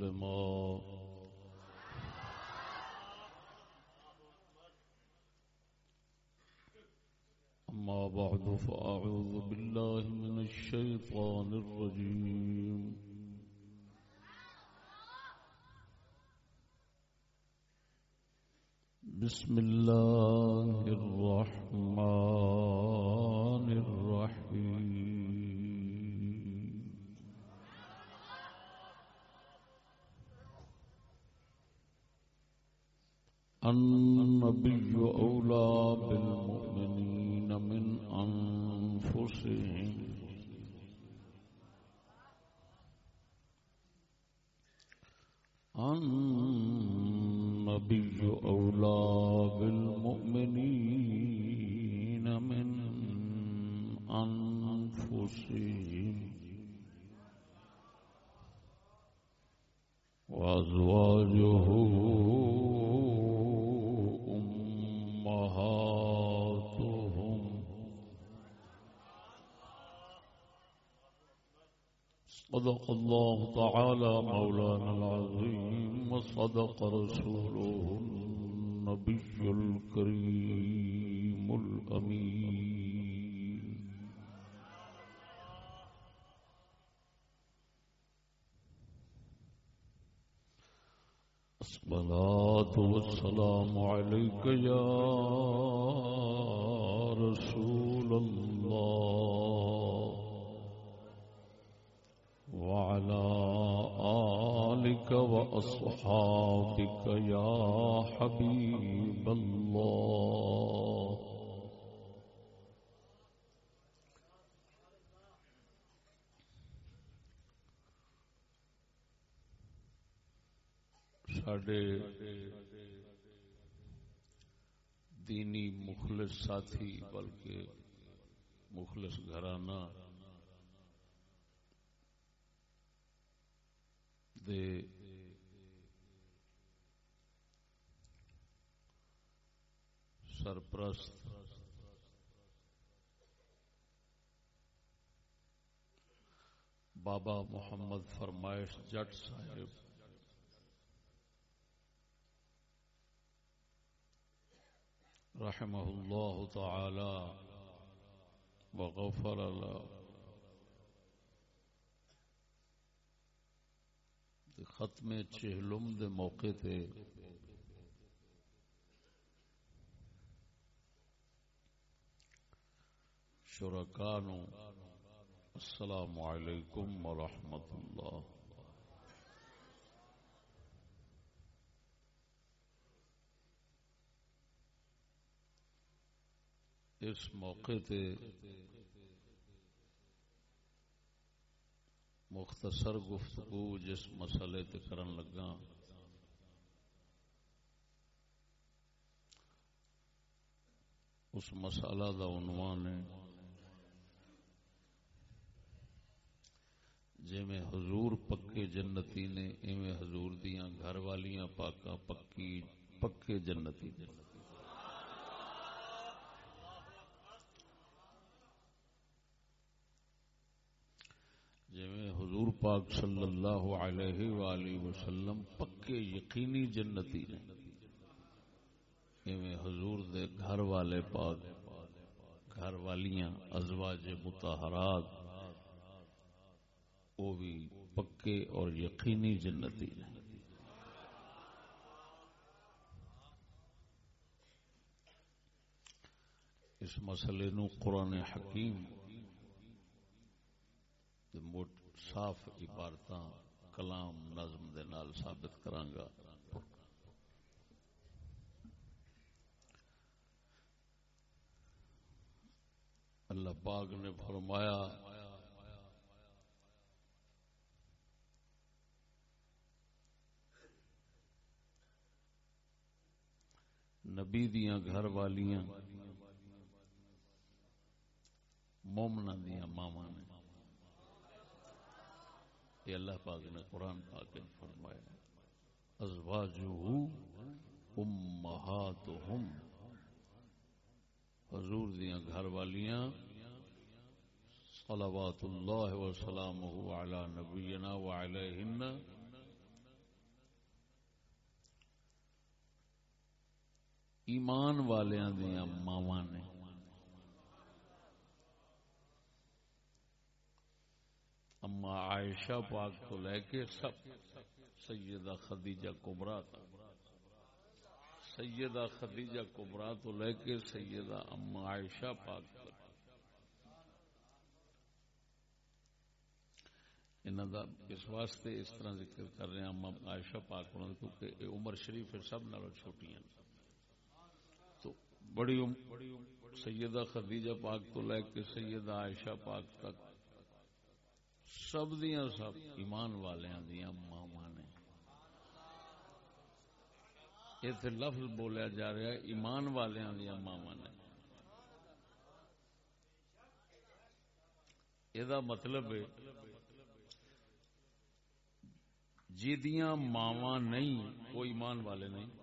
مسلما أما بعد فأعوذ بالله من الشيطان الرجيم بسم الله الرحمن النبي أولى بالمؤمنين من أنفسهم. النبي أولى بالمؤمنين من أنفسهم. وأزواجه صدق الله تعالى مولانا العظيم وصدق رسوله النبي الكريم الأمين. الصلاة والسلام عليك يا رسول الله. وعلى آلك وأصحابك يا حبيب الله. ساڈے دینی مخلص ساتھی بلکہ مخلص گھرانہ دے سرپرست بابا محمد فرمائش جٹ صاحب رحمه الله تعالى وغفر له تے ختم چہلم دے موقع تے شرکا السلام علیکم ورحمۃ اللہ۔ اس موقع تے مختصر گفتگو جس مسئلے تے کرن لگا۔ اس مسئلہ دا عنوان ہے۔ جی میں حضور پکے جنتی نے، ایویں حضور دیاں گھر والیاں پاکاں پکی، پکے جنتی۔ نے جی حضور پاک صلی اللہ علیہ وآلہ وسلم پکے یقینی جنتی نے۔ ایویں حضور دے گھر والے پاک، گھر والیاں، ازواج متحرات وہ بھی پکے اور یقینی جنتی نے۔ اس مسئلے نو قرآن حکیم صاف عبارت کلام، نظم دے نال ثابت کرانگا۔ اللہ پاک نے فرمایا، نبی دیاں گھر والیاں مومنا دیا ماما نے یہ اللہ پاک نے قرآن پاک میں فرمایا ازواجہ امہاتہم۔ حضور دیا گھر والیاں صلوات اللہ و سلامہ علی نبینا و علیہن۔ ایمان والیاں دیاں ماواں نے۔ اما عائشہ پاک تو لے کے سب سیدہ خدیجہ کبرا تک۔ سیدہ خدیجہ کبرا تو لے کے سیدہ اما عائشہ پاک تک۔ دا اس واسطے اس طرح ذکر کر رہے ہیں عائشہ پاک ہونا کیونکہ عمر شریف سب نال چھوٹی ہیں۔ تو بڑی سیدہ خدیجہ پاک تو لے کے سیدہ عائشہ پاک تک۔ سب دیا سب ایمان والیاں دیا ماوا نے۔ اتنے لفظ بولیا جا رہا ہے، ایمان والیاں دیا ماوا نے۔ یہ مطلب ہے جی ماوا نہیں، وہ ایمان والے نہیں۔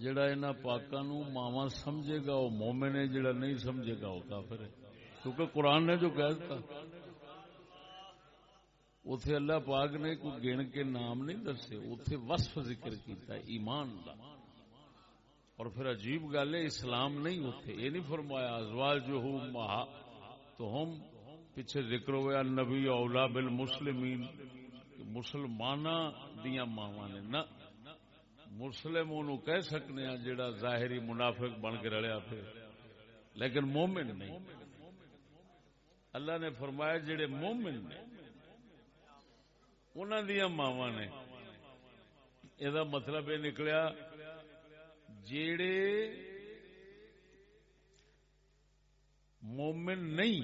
جڑا ان پاکوں ماوا سمجھے گا وہ مومن ہے، جڑا نہیں سمجھے گا وہ کافر ہے۔ کیونکہ قرآن نے جو کہہ دیا اتے اللہ پاک نے کوئی گن کے نام نہیں دسے اتے وصف ذکر کیتا ہے، ایمان دا۔ اور پھر عجیب گل ہے، اسلام نہیں اتے یہ نہیں فرمایا، ازواج جو ہوں، مہا تو ہم پیچھے ذکر ہوا نبی اولا بل مسلمین مسلمان دیا ماوا نے، نہ مسلم کہہ سکنے ہیں جڑا ظاہری منافق بن کے رلیا پھر۔ لیکن مومن نہیں۔ اللہ نے فرمایا جڑے مومن نے انہوں دیا ماوا نے۔ یہ مطلب یہ نکلیا جڑے مومن نہیں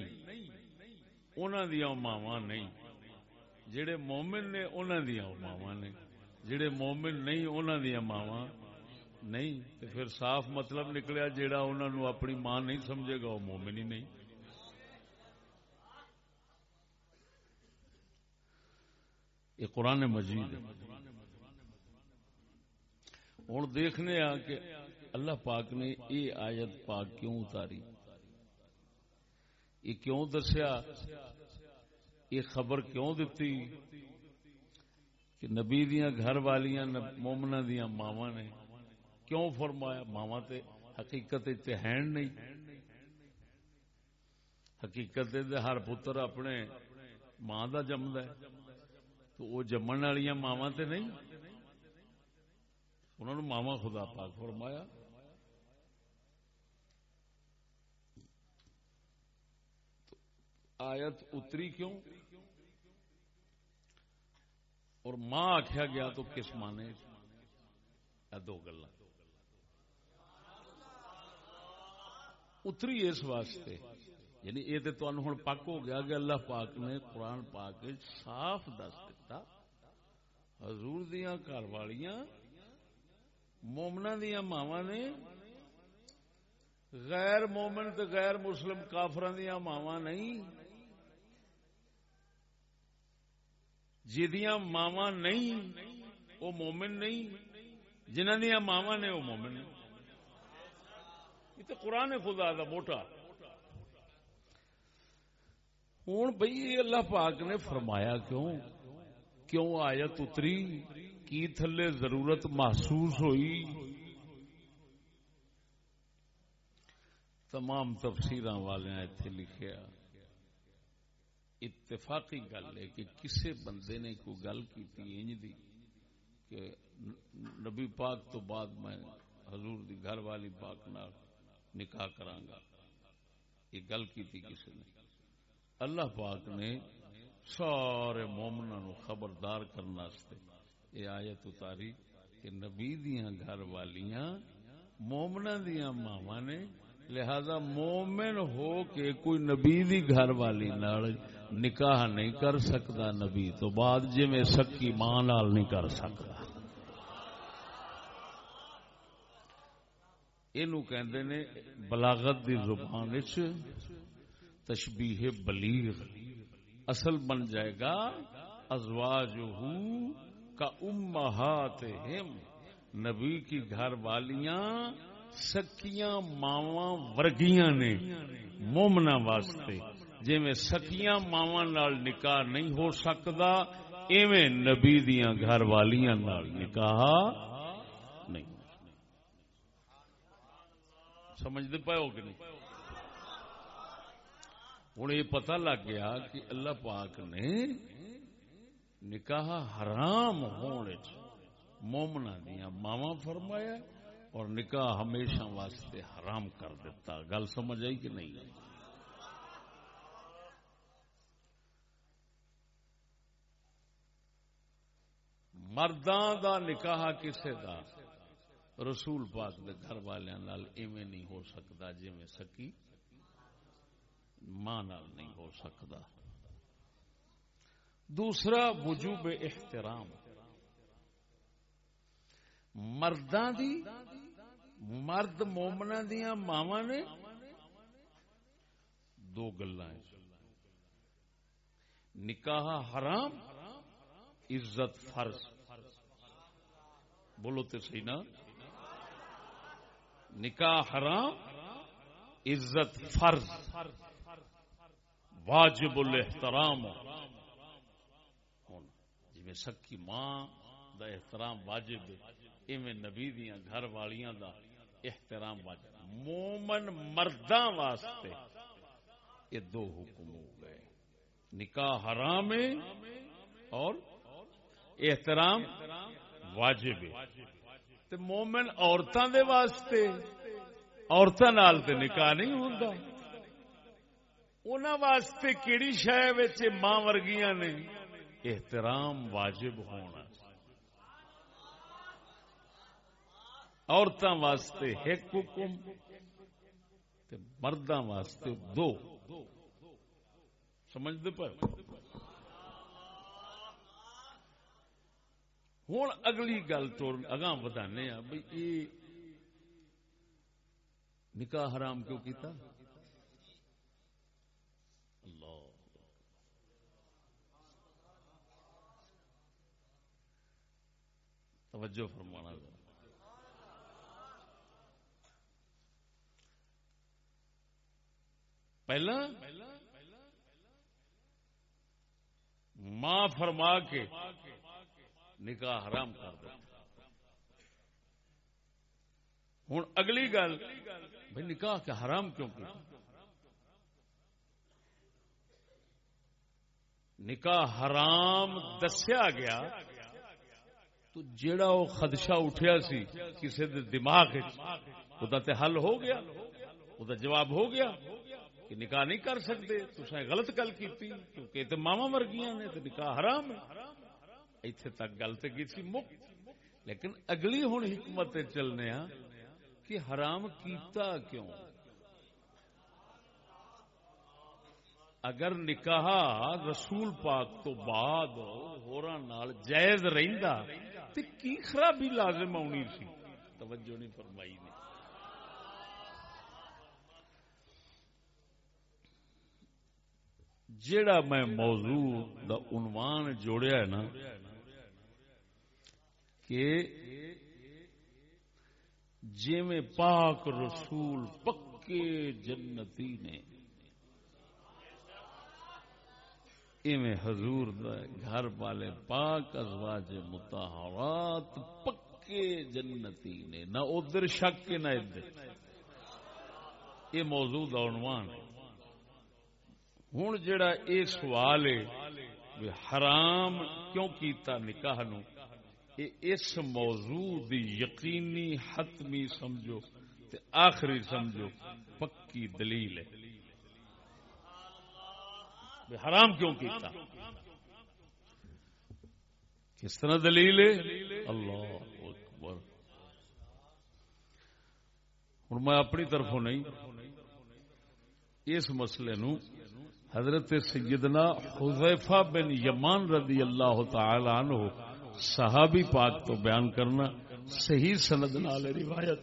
انہوں دیا ماوا نہیں۔ جڑے مومن نے انہوں دیا ماوا نے۔ جڑے مومن نہیں انہوں دیا ماوا نہیں تو پھر صاف مطلب نکلیا جڑا انہوں نے اپنی ماں نہیں سمجھے گا وہ مومن ہی نہیں۔ یہ قرآن مجید ہے۔ ہوں دیکھنے آ کہ اللہ پاک نے یہ آیت پاک کیوں اتاری؟ یہ کیوں دسیا؟ یہ خبر کیوں دتی؟ کہ نبی دیا گھر والیاں مومنا دیا ماوا نے کیوں فرمایا؟ ماوا تے حقیقت ہے نہیں۔ حقیقت ہر پتر اپنے ماں کا جمد ہے۔ تو وہ جمن والی ماوا تے نہیں۔ انہوں نے ماوا خدا پاک فرمایا۔ آیت اتری کیوں؟ اور ماں آخیا گیا تو کس مانے؟ دو گلا اتری اس واسطے یعنی یہ تو ہوں پک ہو گیا کہ اللہ پاک نے قرآن پاک صاف دس دتا، حضور دیا گھر والیاں مومنا دیا ماوا نے، غیر مومن تو غیر مسلم کافران دیا ماوا نہیں جدیاں ماوا نہیں، وہ مومن نہیں۔ جنہ دیا ماوا نے، وہ مومن یہ تو قرآن خدا دا موٹا۔ ہوں بھائی اللہ پاک نے فرمایا کیوں؟ کیوں آیت اتری؟ کی تھلے ضرورت محسوس ہوئی؟ تمام تفسیر والے اتنے لکھیا اتفاقی گل ہے کہ کسے بندے نے کوئی گل کی انج دی کہ نبی پاک تو بعد میں حضور دی گھر والی پاک نال نکاح کرانگا۔ یہ گل کی تھی کسی نے؟ اللہ پاک نے سارے مومنا نو خبردار کرنا یہ آیت اتاری کہ نبی دیا گھر والیاں مومنا دیا ماوا نے لہذا مومن ہو کے کوئی نبی دی گھر والی نال نکاح نہیں کر سکتا نبی تو بعد جی میں سکی ماں نال نہیں کر سکتا۔ یہ نے بلاغت دی زبان تشبیح بلیغ اصل بن جائے گا ازواج کا امہات ہم نبی کی گھر والیاں سکیاں ماوا ورگیاں نے مومنا واسطے۔ جی میں سکیاں ماوا نال نکاح نہیں ہو سکتا، ایویں نبی دیاں گھر والیاں نال نکاح نہیں سمجھتے پائے ہو کہ نہیں؟ ہوں یہ پتہ لگ گیا کہ اللہ پاک نے نکاح حرام ہونے مومنا دیا ماوا فرمایا اور نکاح ہمیشہ واسطے حرام کر دیتا۔ گل سمجھ آئی کہ نہیں؟ مرداں دا نکاح کسے دا؟ رسول پاک دے گھر والوں ایویں نہیں ہو سکتا جی میں سکی ماں نہیں ہو سکتا۔ دوسرا، وجوب احترام۔ مرداں دی، مرد مومنا دیا ماوا نے دو گلا نکاح حرام، عزت فرض۔ بولو تو سی نا۔ نکاح حرام، عزت فرض۔ واجب الاحترام۔ جی سکی ماں دا احترام واجب، ایویں نبی دیا گھر والیاں دا احترام واجب۔ مومن مرداں واسطے یہ دو حکم ہو گئے۔ نکاح حرام ہے اور احترام واجب تے مومن عورتوں دے واسطے عورتوں نال تے نکاح نہیں ہوندا۔ انہاں واسطے کیڑی شے وچ ماں ورگیاں نے احترام واجب ہونا۔ عورتوں واسطے ایک حکم مردوں واسطے دو۔ سمجھتے پر ہوں اگلی گل تو اگاں بدانے بھائی یہ نکاح حرام کیوں کیتا؟ اللہ۔ توجہ فرمانا۔ پہلا، ماں فرما کے نکاح حرام کر دو ہوں اگلی گل بھائی نکاح کے حرام کیوں کیا نکاح حرام دسیا گیا تو جیڑا وہ خدشہ اٹھیا سی کسی دے دماغ وہ حل ہو گیا وہ جواب ہو گیا کہ نکاح نہیں کر سکتے تو غلط گل کی کیونکہ تو ماوا مرگیاں نے تو نکاح حرام ہے۔ اتنے تک گل تو کی مک۔ لیکن اگلی ہوں حکمت چلنے ہاں کہ حرام کیتا کیوں؟ اگر نکاح رسول پاک تو بعد ہورا نال جائز رہندا، تے کی خرابی لازم آنی سی توجہ نہیں فرمائی نے۔ جیڑا میں موضوع دا عنوان جوڑیا ہے نا کہ جی میں پاک رسول پکے جنتی نے، ایویں حضور گھر والے پاک ازواج متحرات پکے جنتی نے، نہ ادھر شک نہ ادھر۔ یہ موضوع دا عنوان ہے۔ ہوں جڑا یہ سوال ہے حرام کیوں کیتا نکاح نو؟ اس موضوع دی یقینی حتمی سمجھو تے آخری سمجھو، پکی دلیل ہے۔ حرام کیوں کیتا؟ کس طرح دلیل ہے؟ اللہ اکبر۔ ہوں میں اپنی طرفوں نہیں، اس مسئلے نو حضرت سیدنا حذیفہ بن یمان رضی اللہ تعالی عنہ صحابی پاک تو بیان کرنا صحیح سند نال روایت۔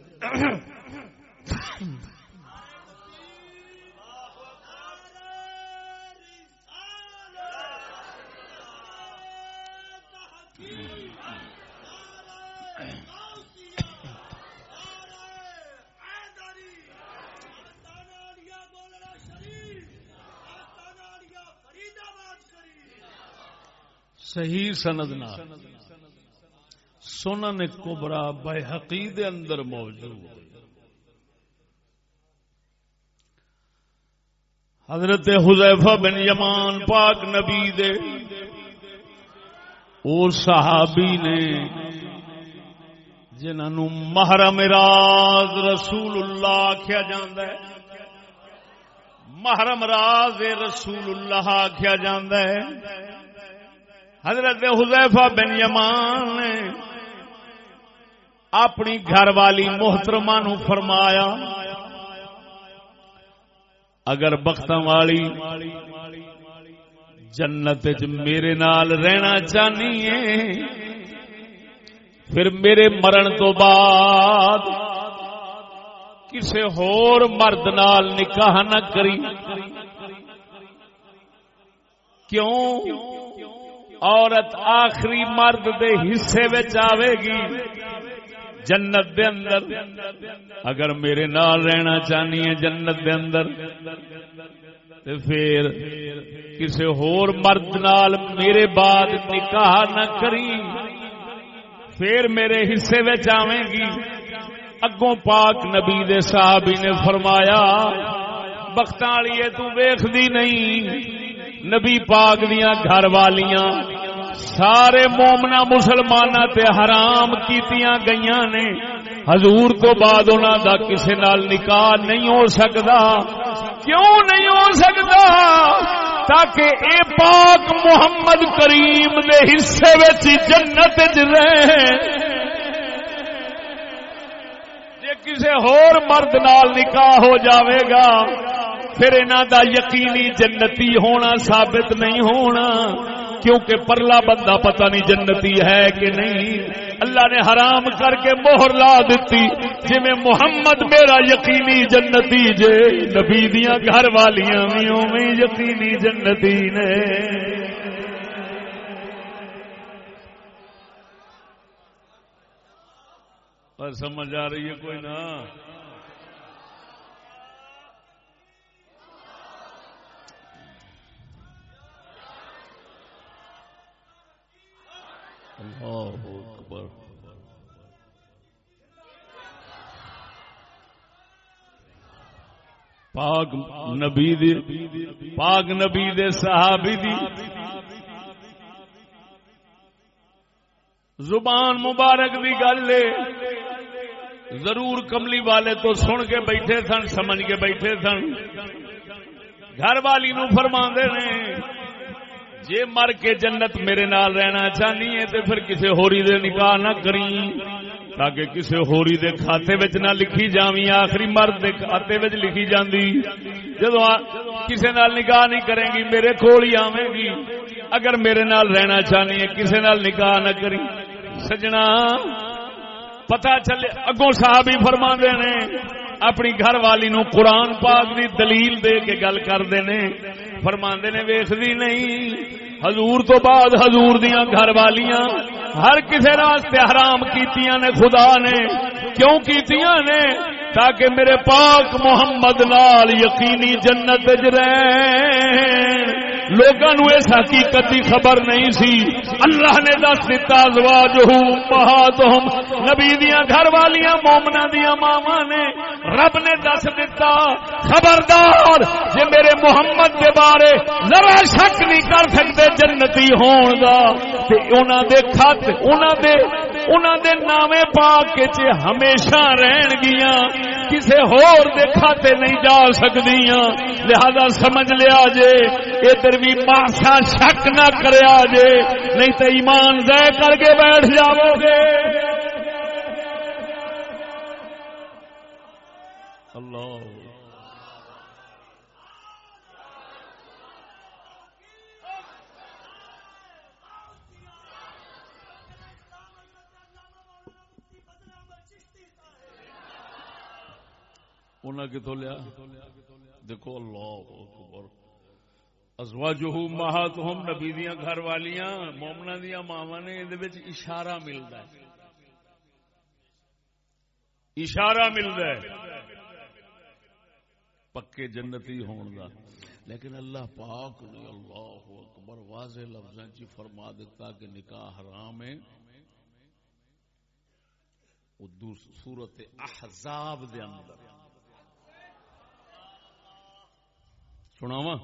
صحیح سند نال۔ سنن کبرا بے حقید اندر موجود حضرت حذیفہ بن یمان پاک نبی دے اور صحابی نے جنہوں محرم راز رسول اللہ آخیا جاندہ ہے، محرم راز رسول اللہ آخیا جاندہ ہے۔ حضرت حذیفہ بن یمان نے اپنی گھر والی محترمہ نو فرمایا، اگر بخت والی جنت میرے نال رہنا چاہنی ہے، پھر میرے مرن تو بعد کسی ہور مرد نال نکاح نہ کری۔ کیوں؟ عورت آخری مرد دے حصے آئے گی۔ جنت دے اندر۔ اگر میرے نال رہنا چاہنی ہے جنت دے اندر، تے پھر کسی ہور مرد نال میرے بعد نکاح نہ کری۔ پھر میرے حصے آویں گی۔ اگوں پاک نبی دے صحابی نے فرمایا بخت والی تو ویختی نہیں۔ نبی پاک دیا گھر والیاں سارے مومنا مسلمان تے حرام کیتیاں گئی نے۔ حضور تو بعد انہوں دا کسی نال نکاح نہیں ہو سکتا کیوں نہیں ہو سکتا تاکہ اے پاک محمد کریم دے حصے جنت رہے۔ جے کسی ہور مرد نال نکاح ہو جاوے گا، پھر انہوں دا یقینی جنتی ہونا ثابت نہیں ہونا۔ کیونکہ پرلا بندہ پتہ نہیں جنتی ہے کہ نہیں۔ اللہ نے حرام کر کے موہر لا دیتی۔ جی میں محمد میرا یقینی جنتی جے، نبی دیا گھر والیاں بھی یقینی جنتی نے۔ سمجھ آ رہی ہے کوئی نہ اللہ اکبر۔ پاک نبی دی پاک نبی دے صحابی دی زبان مبارک دی گل ضرور کملی والے تو سن کے بیٹھے سن، سمجھ کے بیٹھے سن۔ گھر والی نو فرما نے جے مر کے جنت میرے نال رہنا چاہنی ہے تو پھر کسی ہوری دے نکاح نہ کری تاکہ کسی ہوری دے کھاتے وچ نہ لکھی جاوی آخری مرد دے کھاتے وچ لکھی جاندی۔ جدو کسی نال نکاح نہیں کریں گی، میرے کول ہی آویں گی۔ اگر میرے نال رہنا چاہنی ہے کسی نال نکاح نہ کری سجنا پتا چلے، اگوں صاحب ہی فرما نے، اپنی گھر والی نو قرآن پاک دی دلیل دے کے گل کرتے نے۔ فرما نے ویختی نہیں۔ حضور تو بعد حضور دیا گھر والیاں۔ ہر کسی راستے حرام کیتیاں نے، خدا نے کیوں کیتیاں نے؟ تاکہ میرے پاک محمد نال یقینی جنت رہ لوگوں اس حقیقت کی خبر نہیں سی۔ اللہ نے دس دتا زواج ہوں نبی دیا گھر والیاں مومنا دیا ماوا نے۔ رب نے دس دتا، خبردار جی میرے محمد کے بارے ذرا شک نہیں کر سکتے جنتی ہون گا دے خط دے انہوں دے نامے پاک کے ہمیشہ رہن گیا کسے ہور دے کھاتے نہیں جا سکتی لہذا سمجھ لیا جے، ادھر بھی ماسا شک نہ کریا جے، نہیں تے ایمان ضائع کر کے بیٹھ جاؤ گے۔ اللہ۔ انہیں کتوں لیا؟ دیکھو اللہ اکبر۔ ازواجہ مہاتہم نبی دیاں گھر والیاں مومنا دیا ماوا نے یہ اشارہ ملتا ہے۔ اشارہ ملتا ہے۔ پکے جنتی ہون دا۔ لیکن اللہ پاک نے اللہ اکبر واضح لفظ جی فرما دیتا کہ نکاح حرام ہے۔ وہ سورت احزاب دے اندر۔ سناوا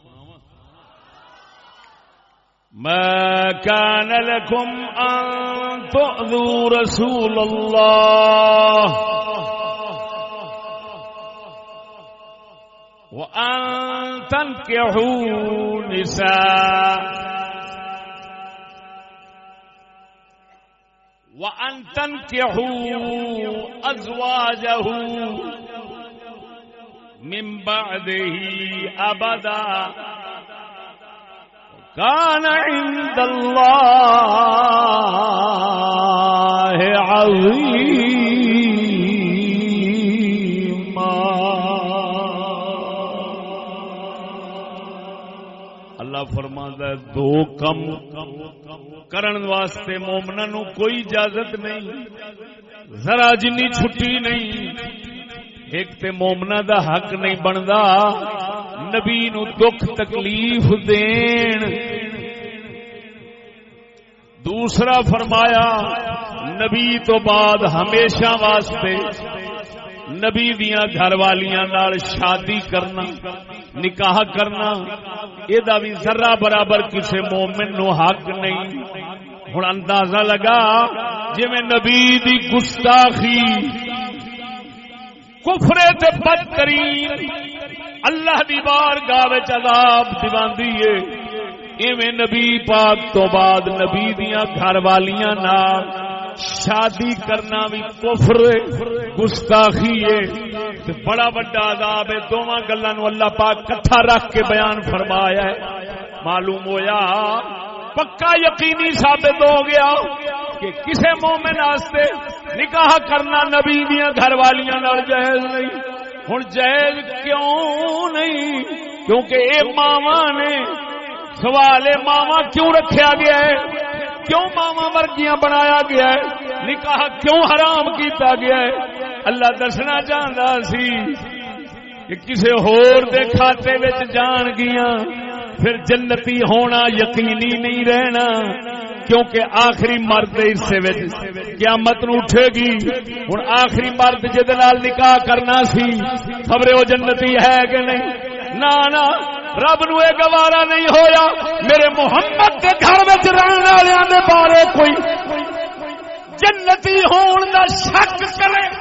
ما كان لكم أن تؤذوا رسول الله وأن تنكحوا نساء وأن تنكحوا أزواجه من بعده أبدا. كان عند الله عظيما. اللہ فرماندا ہے، دو کم کرن واسطے مومنا نو کوئی اجازت نہیں، ذرا جنی چھٹی نہیں ایک تے مومنا دا حق نہیں بندا، نبی نو دکھ تکلیف دین۔ دوسرا فرمایا، نبی تو بعد ہمیشہ واسطے نبی دیا گھر والیاں نال شادی کرنا، نکاح کرنا یہ بھی ذرا برابر کسی مومن نو حق نہیں۔ ہوں اندازہ لگا جی میں نبی دی گستاخی کفرے تے بدترین۔ اللہ دی بار گاہ عذاب دیواندی ہے ایویں نبی پاک تو بعد نبی دیاں گھر والیاں نال شادی کرنا بھی کفر گستاخی ہے تے بڑا بڑا عذاب ہے دوواں گلاں نو اللہ پاک کٹھا رکھ کے بیان فرمایا ہے معلوم ہویا، پکا یقینی ثابت ہو گیا۔ کہ کسے مومن واسطے نکاح کرنا نبی دیاں گھر والیاں نال جائز نہیں۔ ہوں جائز کیوں نہیں؟ کیونکہ اے ماوا نے سوال ماوا کیوں رکھا گیا ہے؟ کیوں ماوا ورگیاں بنایا گیا ہے؟ نکاح کیوں حرام کیتا گیا ہے؟ اللہ دسنا چاہتا سی کہ کسی ہور دے کھاتے وچ جان گیا پھر جنتی ہونا یقینی نہیں رہنا۔ کیونکہ آخری مرد حصے قیامت نو اٹھے گی۔ ہوں آخری مرد جہد نکاح کرنا سی خبرے وہ جنتی ہے کہ نہیں؟ نہ رب نو یہ گوارا نہیں ہویا۔ میرے محمد کے گھر میں رہنے والے بارے کوئی جنتی ہون دا شک کرے۔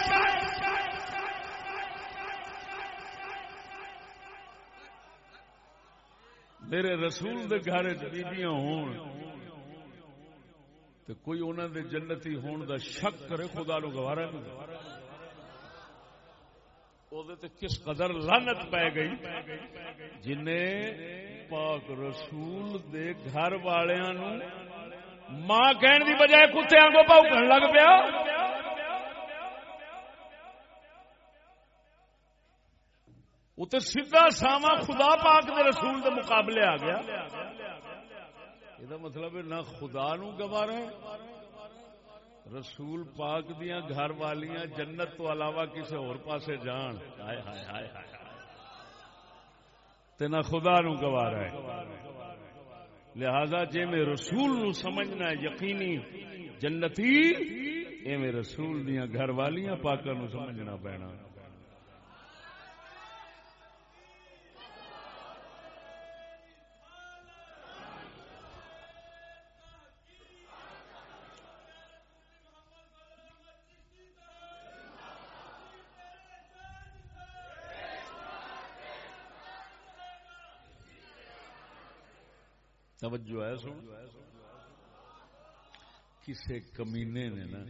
میرے رسول دے گھر بیبیاں ہون۔ تے کوئی انہوں دے جنتی ہون دا شک کرے، خدا نو گوارا نہیں تے کس قدر لانت پی گئی۔ جن پاک رسول دے گھر والیاں نو ماں کہن دی بجائے کتے آنگو پاؤکن لگ پیا۔ اتنے سیدھا ساما خدا پاک دے رسول دے مقابلے آ گیا۔ یہ مطلب ہے نہ خدا نو گوارا رسول پاک دیا گھر والیاں جنت تو علاوہ کسی اور پاسے جان ہائے ہائے ہائے ہائے تے نہ خدا نو گوارا ہے لہذا جی میں رسول نو سمجھنا یقینی جنتی اے میں رسول دیا گھر والیاں پاکا نو سمجھنا پینا توجہ ہے سن۔ کسے کمینے نے نا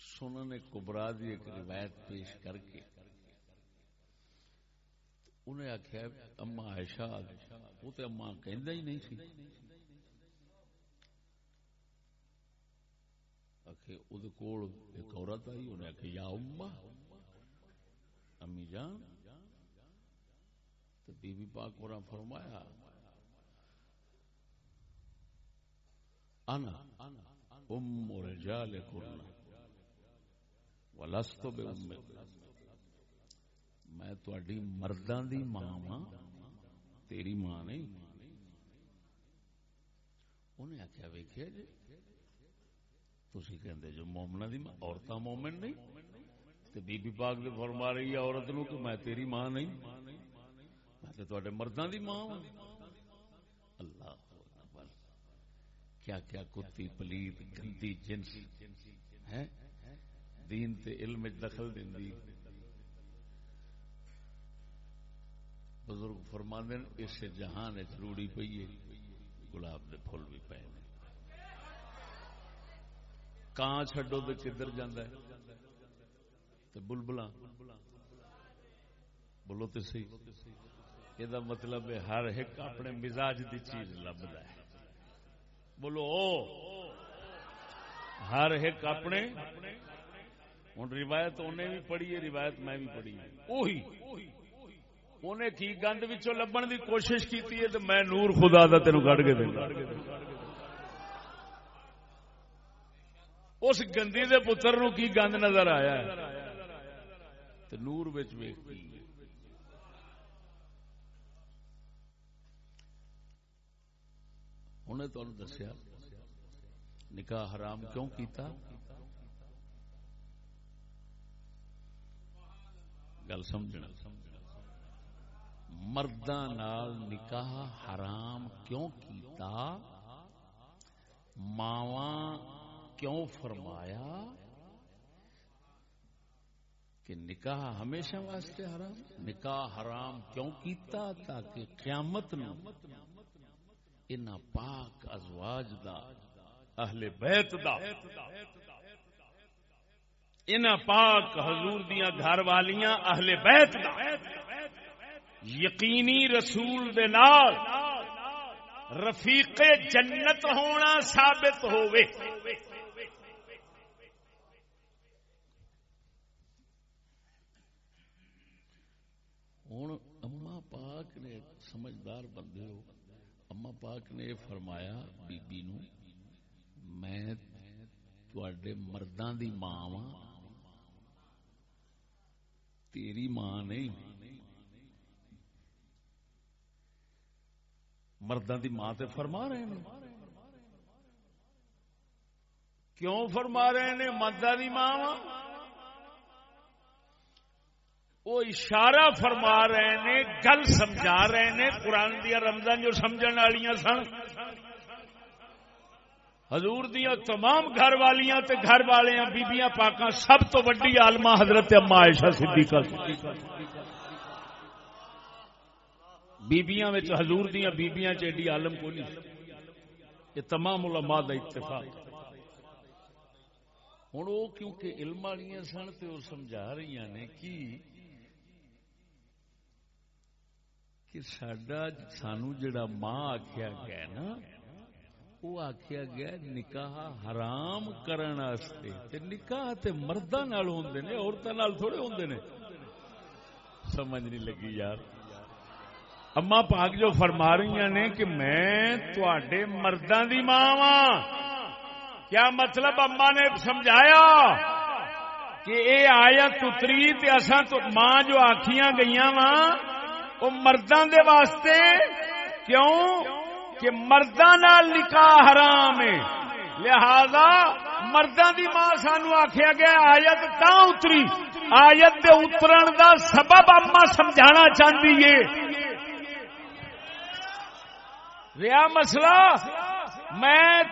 سنن کبرا دی ایک روایت پیش کر کے انہیں آخیا اما عائشہ، وہ تو اما کہ ہی نہیں سی۔ کول ایک عورت آئی، انہیں آخیا یا اما امی جان تو بی بی پاک اور فرمایا، انا ام رجال کرنا ولست بے ام میں تھوڑی مردوں دی ماں ہاں تیری ماں نہیں۔ انہیں آخیا ویکیا جی تھی کہ جو مومنا دی عورتیں مومن نہیں۔ تے بی بی پاک دے فرما رہی ہے عورت نو کہ میں تیری ماں نہیں۔ تے تواڈے مرداں دی ماں ہوں اللہ کیا کیا کتی پلیت گندی جنس ہے دین تے علم دخل دیندی بزرگ فرما دین اس جہان روڑی پی ہے، گلاب دے پھول بھی پے کان چڈو تو کدھر جانا ہے؟ بلبلا بولو تو سی یہ مطلب ہے ہر ایک اپنے مزاج دی چیز لبد ہے بولو ہر ایک اپنے ہوں روایت انہیں بھی پڑھی ہے روایت میں بھی پڑھی ہے انہیں کی گند لبن دی کوشش کی میں نور خدا دا تین کٹ کے دوں اس گندی دے پتر نو کی گند نظر آیا ہے نور بچ انہیں تمہیں دسیا، نکاح حرام کیوں کیتا؟ گل سمجھنا۔ مردہ نال نکاح حرام کیوں کیتا؟ ماواں کیوں فرمایا کہ نکاح ہمیشہ واسطے حرام؟ نکاح حرام کیوں کیتا تاکہ قیامت نو ان پاک ازواج دا، اہل بیت دا۔ ان پاک حضور دیاں گھر والیاں اہل بیت دا۔ یقینی رسول دے نال رفیق جنت ہونا ثابت ہوئے ہوں اما پاک نے سمجھدار بندے ہو۔ اما پاک نے فرمایا بی بی نو، میں تھوڑے مردوں دی ماں وا تیری ماں نہیں مردوں دی ماں تے فرما رہے ہیں کیوں فرما رہے ہیں مردہ دی ماں وا وہ اشارہ فرما رہے نے، گل سمجھا رہے نے، قرآن دیا رمضان جو سمجھن والی سن۔ حضور دیا تمام گھر والیاں تے گھر والیاں، بیبیاں پاکاں سب تو وڈی عالمہ حضرت اما عائشہ صدیقہ بیبیاں وچ حضور دیا بیبیاں چیڈی عالم کو نہیں۔ یہ تمام علماء دا اتفاق۔ ہوں وہ کیونکہ علم والی سن تو سمجھا رہی نے کہ کہ سڈا سانو جڑا ماں آخیا گیا نا وہ آخیا گیا نکاح حرام کرنے نکاح تے مردہ نال ہوندے نے عورتوں نال تھوڑے ہوندے نے۔ سمجھ نہیں لگی یار۔ اما پاک جو فرما رہی نے کہ میں تھوڑے مردوں دی ماں وا کیا مطلب اما نے سمجھایا کہ اے آیت اتری تے اساں تو ماں جو آخیاں گئیاں وا وہ مردوں دے واسطے؟ کیوں؟ کہ مردوں نکاح حرام ہے۔ لہذا مردوں دی ماں سانو آخیا گیا، آیت تا اتری۔ آیت دے اترن دا سبب اما سمجھانا چاہتی ہے۔ ریا مسئلہ، میں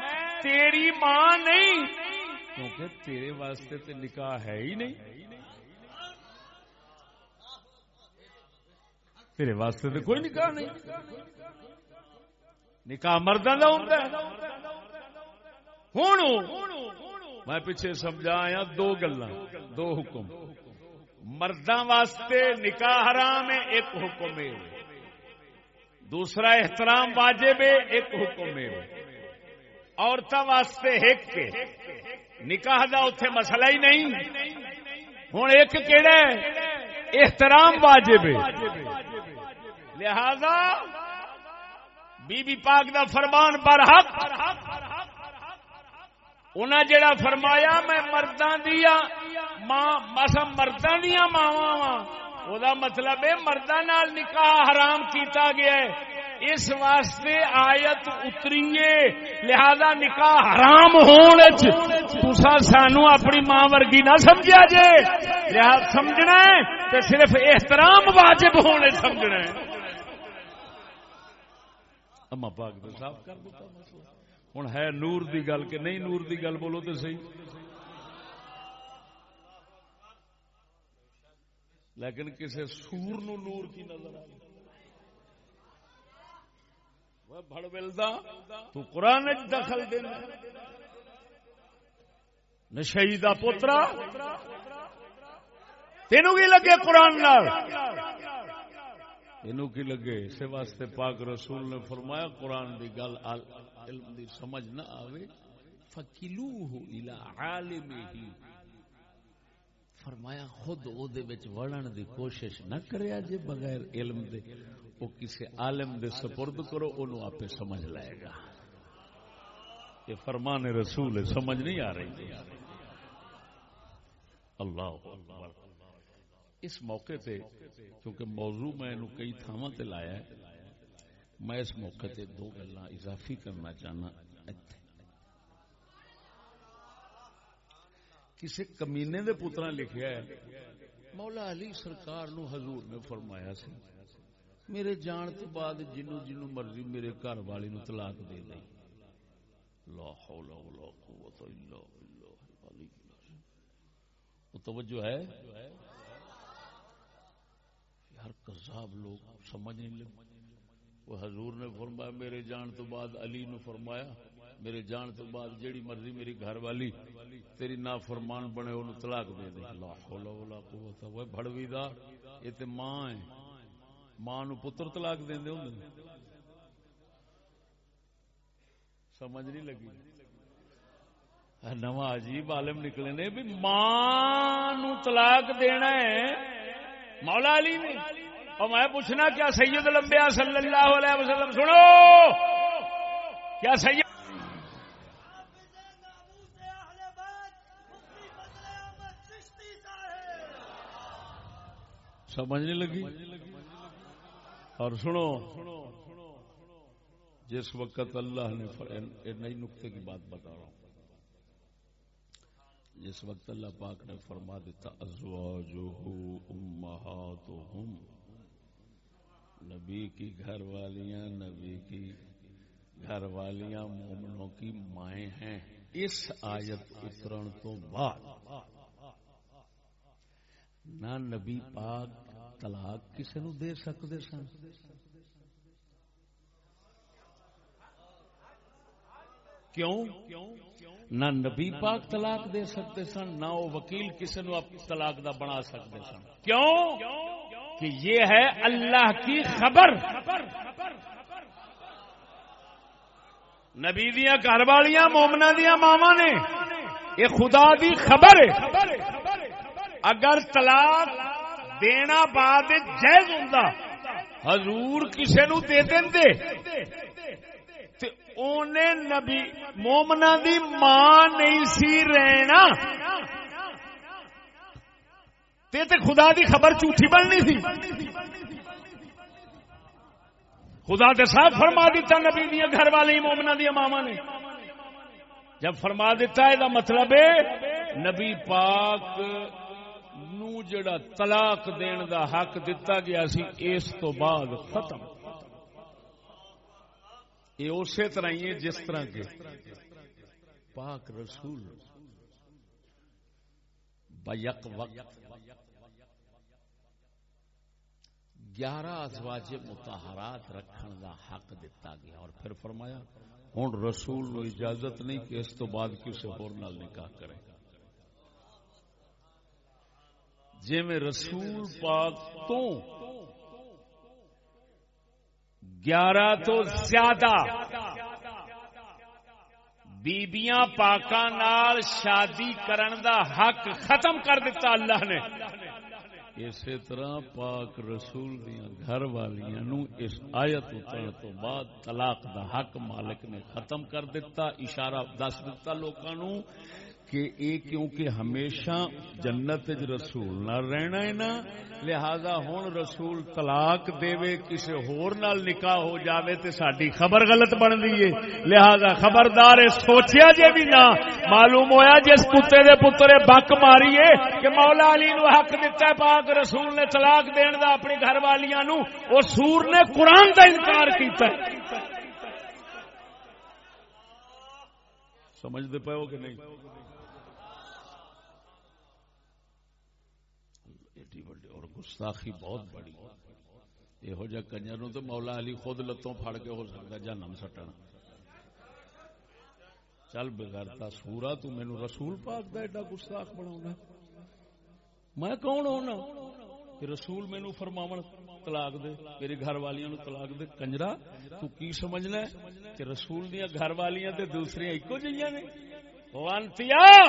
تیری ماں نہیں، کیونکہ تیرے واسطے تے نکاح ہے ہی نہیں۔ تیرے واسطے تو کوئی نکاح نہیں۔ نکاح مردوں کا ہوں ہوں میں پیچھے سمجھا آیا دو گلا دو حکم۔ مردوں واسطے نکاح حرام ہے، ایک حکم ہے۔ دوسرا احترام واجب ہے، ایک حکم ہے۔ عورتوں واسطے ایک نکاح دا اتے مسئلہ ہی نہیں۔ ہوں ایک کہڑا احترام واجب ہے۔ لہذا بی بی پاک دا فرمان پر حق انہیں جڑا فرمایا میں مردوں دیا، ماں مسا مردوں دیا ماوا وا وہ مطلب ہے مردہ نال نکاح حرام کیتا گیا ہے۔ اس واسطے آیت اتریے، لہذا نکاح حرام ہونے تسا سانو اپنی ماں ورگی نہ سمجھا جے۔ لہذا سمجھنا ہے تو صرف احترام واجب ہونے سمجھنا ہے۔ اما پاک تو صاف کر دیتا ہوں ہے نور دی گل کہ نہیں نور دی گل بولو تو صحیح۔ لیکن کسی سور نو نور کی نظر آ بڑ ملتا تو قرآن دخل دینا۔ نشئی کا پوترا، تینوں کی لگے قرآن تینوں کی لگے اس واسطے پاک رسول نے فرمایا، قرآن دی گل علم دی سمجھ نہ آوے فکلو عالم ہی فرمایا، خود او دے وچ وڑن دی کوشش نہ کریا جے بغیر علم دے۔ او کسے عالم دے سپرد کرو، اونوں آپ سمجھ لائے گا۔ یہ فرمان رسول ہے سمجھ نہیں آ رہی۔ اللہ اس موقع تے کیونکہ موضوع میں انو کئی تھاواں تے لایا ہے، میں اس موقع تے دو گلاں اضافی کرنا چاہنا۔ کسی کمینے دے پترا لکھیا ہے، مولا علی سرکار نو حضور نے فرمایا سی، میرے جان تو بعد جنو جنو مرضی میرے گھر والی نو طلاق دے دیں۔ لا حول ولا قوت الا بالله العلی۔ توجہ ہے؟ ہر کذاب لوگ سمجھ نہیں لگ وہ حضور نے فرمایا، میرے جان تو بعد علی نے فرمایا، میرے جان تو بعد جیڑی مرضی میری گھر والی، تیری نا فرمان بنے انہوں طلاق دے دے۔ اللہ حولا ولا قوت، وہ بھڑوی دا، یہ تے ماں ہے۔ ماں نو پتر طلاق دے دے انہوں سمجھ نہیں لگی۔ نواں عجیب عالم نکلے نے بھی ماں نو طلاق دینا ہے۔ مولا علی نے اور میں پوچھنا کیا سید لمبیا صلی اللہ علیہ وسلم سنو؟ کیا سید سمجھ نہیں لگی؟ اور سنو، جس وقت اللہ نے نئی نقطے کی بات بتا رہا ہوں۔ جس وقت اللہ پاک نے فرما دیتا امہاتہم، نبی کی گھر والیاں، نبی کی گھر والیاں، مومنوں کی مائیں ہیں۔ اس آیت اترن تو بعد نہ نبی پاک طلاق کسی نو دے سکتے سن۔ کیوں؟ نہ نبی پاک طلاق دے سکتے سن، نہ وہ وکیل کسی نو طلاق دا بنا سکتے سن۔ کیوں؟ کہ یہ ہے اللہ کی خبر۔ نبی دیا گھر والیاں مومنا دیا ماوا نے یہ خدا دی خبر ہے۔ اگر طلاق دینا بعد جائز ہوں حضور کسے نو دے دیں نبی مومنا دی ماں نہیں سی رہنا۔ تے تے خدا دی خبر جھوٹھی بننی سی۔ خدا دے صاحب فرما دیتا نبی دیا گھر والی مومنا دیا ماما نے۔ جب فرما دیتا ہے مطلب ہے، نبی پاک نو جڑا طلاق دین دا حق دتا گیا سی، اس تو بعد ختم۔ یہ اسی طرح ہی ہے جس طرح کے پاک رسول بیک وقت گیارہ ازواج متحرات رکھن دا حق دتا گیا اور پھر فرمایا ہوں رسول نو اجازت نہیں کہ اس تو بعد کسی ہور نال نکاح کرے۔ جی میں رسول پاک تو گیارہ تو زیادہ بیبیاں پاکا نال شادی کرن دا حق ختم کر دیتا اللہ نے۔ اسی طرح پاک رسول دیا گھر والیاں نو اس آیت اترن تو بعد طلاق دا حق مالک نے ختم کر دیتا اشارہ دس دیتا لوکاں نو۔ کہ اے کیونکہ ہمیشہ جنت رسول نہ رہنا ہے نا، لہذا ہوں رسول طلاق دے کسی ہور نال نکاح ہو جاوے تے ساری خبر غلط بن ہے لہذا خبردار سوچیا جے بھی نہ۔ معلوم ہویا جس کتے دے پترے بک ماری کہ مولا علی نو حق دتا پاک رسول نے طلاق دین دا اپنی گھر والیاں نو او سور نے قرآن دا انکار کیتا ہے۔ سمجھتے پے ہو کہ نہیں؟ گستاخی بہت بڑی۔ یہو جہ کنجر تو مولا علی خود لتوں پھڑ کے ہو سکتا جانم سٹنا۔ چل بگڑتا سورا، تو مینو رسول پاک دا ایڈا گستاخ بنا میں کون ہونا؟ کہ رسول مینو فرماون، طلاق دے میری گھر والیاں نو طلاق دے۔ کنجرا، تو کی سمجھنا ہے؟ کہ رسول دیا گھر والیاں تے دوسری ایکو جہاں نے۔ وانتیا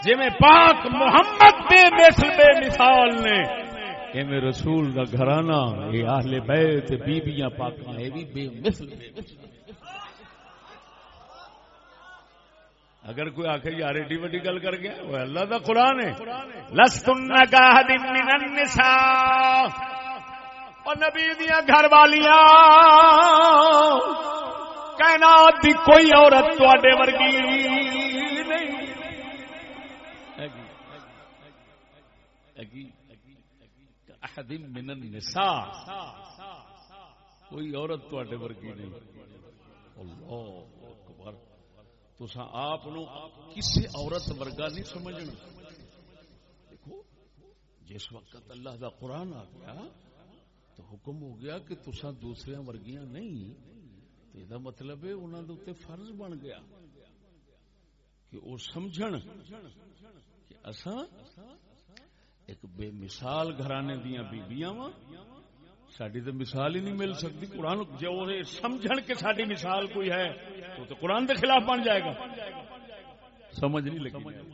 جی میں پاک محمد بے مثل بے مثال نے۔ اے رسول دا گھرانہ، اے اہل بیت، بیبیاں پاکاں اے بھی بے مثل اگر کوئی آخ یار، ایڈی وڈی گل کر گیا، وہ اللہ دا قرآن ہے۔ لستن من النساء۔ اور نبی دیا گھر والیاں، کائنات دی کوئی عورت تے ورگی احد من النساء۔ کوئی عورت تے ورگی نہیں۔ اللہ اکبر۔ تسا آپ کسی عورت ورگا نہیں سمجھنا۔ دیکھو، جس وقت اللہ دا قرآن آ گیا، تو حکم ہو گیا کہ تسا دوسرے ورگیاں نہیں۔ تو یہ مطلب ہے انہوں نے فرض بن گیا کہ وہ سمجھن کہ اساں ایک بے مثال گھرانے دیا بیبیاں وا ساری تو مثال ہی نہیں مل سکتی۔ قرآن جو سمجھن کہ ساری مثال کوئی ہے تو, تو قرآن کے خلاف بن جائے گا۔ سمجھ نہیں لگی۔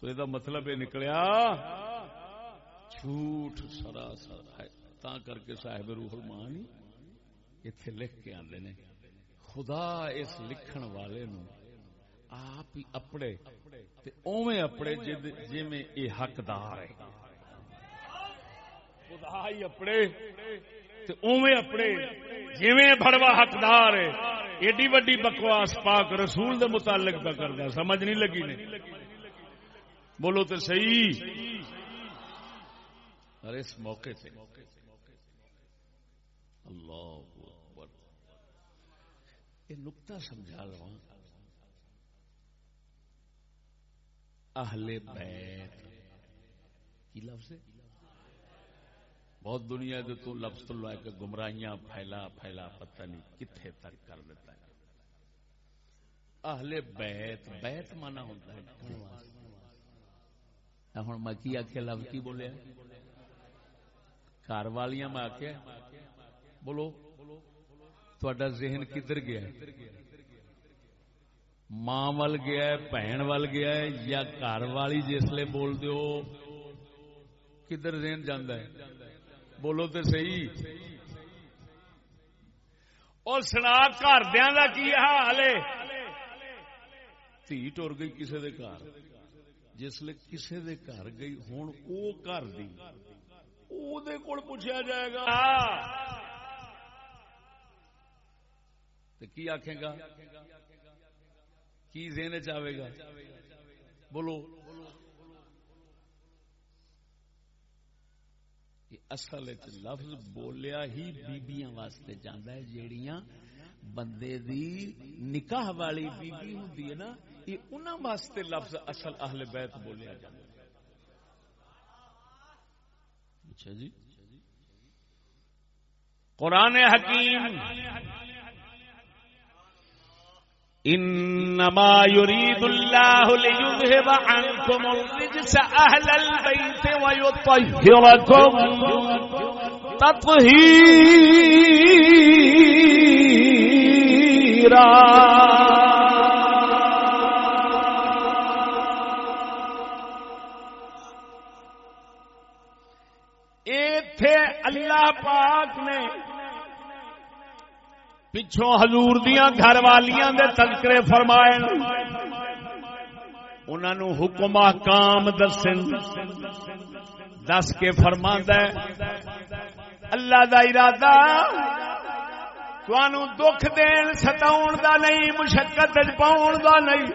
تو یہ مطلب یہ نکلیا جھوٹ سراسر ہے۔ تا کر کے صاحب روح المانی اتے لکھ کے آدھے نے خدا اس لکھن والے نو آپ ہی اپنے اوے اپنے جی میں یہ حقدار ہے خدا ہی اپنے اوے اپنے جی بڑوا حقدار ہے ایڈی وڈی بکواس پاک رسول دے متعلق پہ کرتا سمجھ نہیں لگی نے؟ بولو تو صحیح۔ اور اس موقع سے اللہ یہ نقطہ سمجھا لو اہل بیت۔ کی لفظ ہے؟ بہت دنیا دے تو لفظ تو لائے کہ گمراہیاں پھیلا پھیلا پتہ نہیں کتنے تک کر دیتا ہے۔ اہل بیت بیت مانا ہوتا ہے۔ ہوں میں کی آخیا لفظ کی بولیا گھر والیاں میں آخیا بولو تھوڑا ذہن کدھر گیا؟ ماں ول گیا بہن ول گیا یا گھر والی جسے بول دو کدھر ذہن جانا ہے؟ بولو تو صحیح۔ اور سنا گھردیا کا کی حال ہے؟ تھی ٹر گئی کسی دے گھر۔ دے گھر گئی ہوں وہ گھر دی۔ وہ پوچھا جائے گا۔ کی آخے گا؟ کی زین چاہے گا؟ بولو۔ اصل لفظ بولیا ہی بیبیاں واسطے جانا ہے، جیڑیاں بندے دی نکاح والی بیبی ہوں نا، یہ انہوں واسطے لفظ اصل اہل بیت بولیا جا اچھا جی۔ قرآن حکیم انما يريد الله ليذهب عنكم الرجس اهل البيت ويطهركم تطهيرا. ایتھے اللہ پاک نے پچھوں حضور دیا گھر والیاں دے تذکرے فرمائے انہوں حکم کام دسن۔ دس کے فرما اللہ دا ارادہ دکھ دین ستاؤ دا نہیں، مشقت پاؤن دا نہیں۔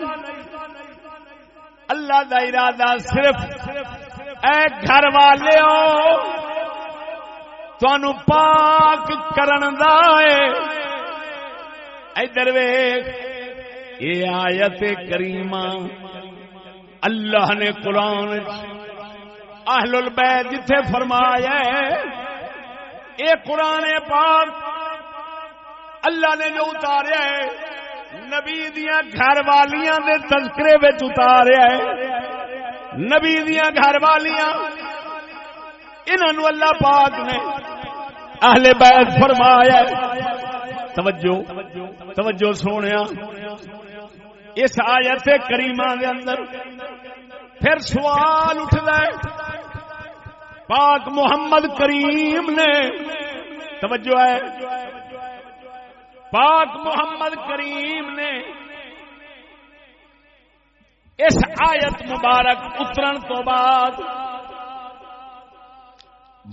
اللہ دا ارادہ صرف اے گھر والے پاک کرن دا ادھر ویخ یہ آیت کریمہ اللہ نے قرآن اہل البیت جتھے فرمایا ہے، اے قرآن پاک، اللہ نے جو اتاریا ہے، نبی دیا گھر والیاں دے تذکرے وچ اتاریا ہے۔ نبی دیا گھر والیاں انہوں اللہ پاک نے اہل بیت فرمایا توجہ توجہ سونے اس آیت کریمہ دے اندر پھر سوال اٹھتا ہے۔ پاک محمد کریم نے، توجہ ہے۔ پاک محمد کریم نے اس آیت مبارک اترن تو بعد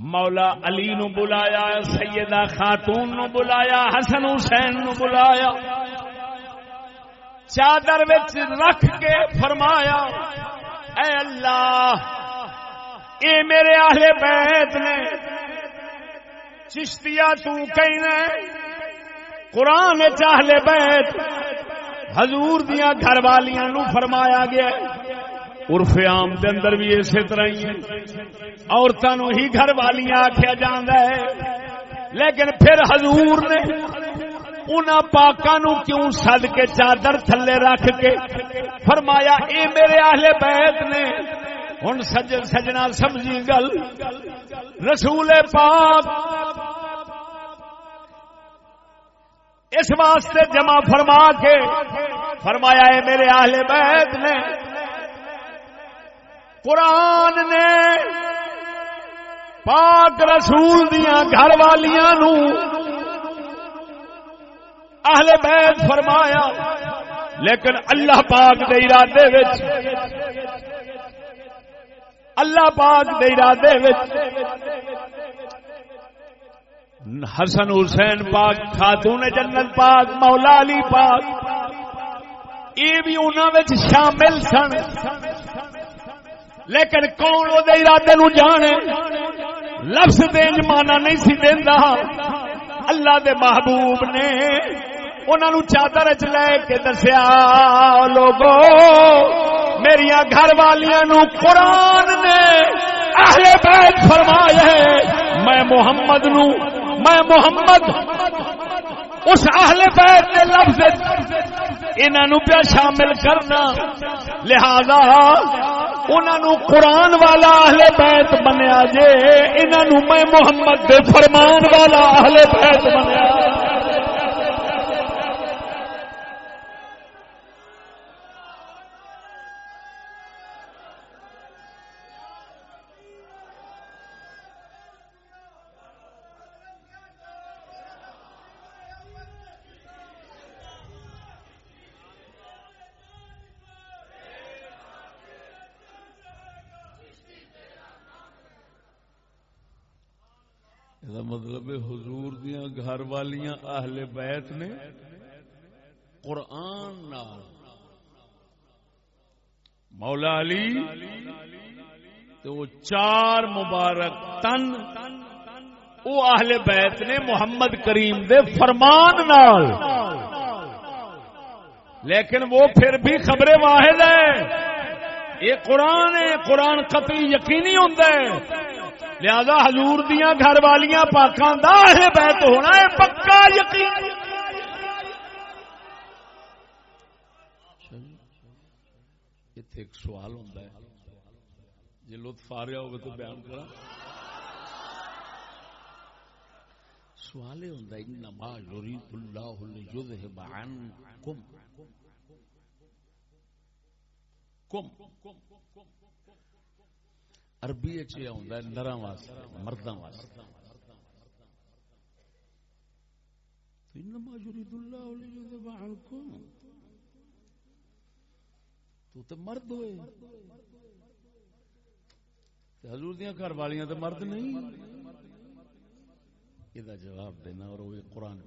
مولا علی نو بلایا، سیدہ خاتون نو بلایا، حسن حسین نو بلایا۔ چادر رکھ کے فرمایا، اے اللہ، اے میرے آلے بیت نے چشتیا تو کہنا قرآن چاہلے بیت حضور دیا گھر والیاں نو فرمایا گیا عرف عام دے اندر بھی اسی طرح ہی عورتوں ہی گھر والیاں آخیا جانا ہے۔ لیکن پھر حضور نے ان پاکا نو کیوں سد کے چادر تھلے رکھ کے فرمایا، اے میرے آہلے بیت نے ہوں سج سجنا سمجھی گل۔ رسول پاک اس واسطے جمع فرما کے فرمایا ہے میرے آہل بیت نے قرآن نے پاک رسول دیا گھر والیاں نو اہل بیت فرمایا، لیکن اللہ پاک دے ارادے وچ، اللہ پاک دے ارادے وچ حسن حسین پاک، خاتون جنت پاک، مولا علی پاک، یہ بھی انہوں شامل سن۔ لیکن کون وہ ارادے نو جانے؟ لفظ دین مانا نہیں سی دینا اللہ دے محبوب نے انہوں چادر چ لے کے دسیا، لوگو میری گھر والیاں نو قرآن نے اہل بیت فرمایا میں محمد نو، میں محمد۔ اس اہل بیت کے لفظ انہوں پیا شامل کرنا۔ لہذا انہوں قرآن والا اہل بیت بنیا جے انہوں میں محمد دے فرمان والا اہل بیت بنیا۔ والیاں اہل بیت نے قرآن نال مولا علی تو چار مبارک تن وہ اہل بیت نے محمد کریم دے فرمان نال۔ لیکن وہ پھر بھی خبر واحد ہے۔ یہ قرآن ہے، قرآن قطعی یقینی ہوتا ہے۔ لہذا حضور دیا گھر والیاں پاکان دا ہے بیت ہونا ہے، پکا یقین۔ اچھا جی۔ ایتھے ایک سوال ہوتا ہے۔ جی لطف آ رہا ہوگا تو بیان کرا سوال یہ ہوتا ہے نما یرید اللہ لیذہب عنکم۔ کم۔ عربی نرا واسطے مردوں واسطے۔ تو تے مرد ہوئے۔ تے حضور دیا گھر والیاں تو مرد نہیں۔ یہ جواب دینا اور وہ قرآن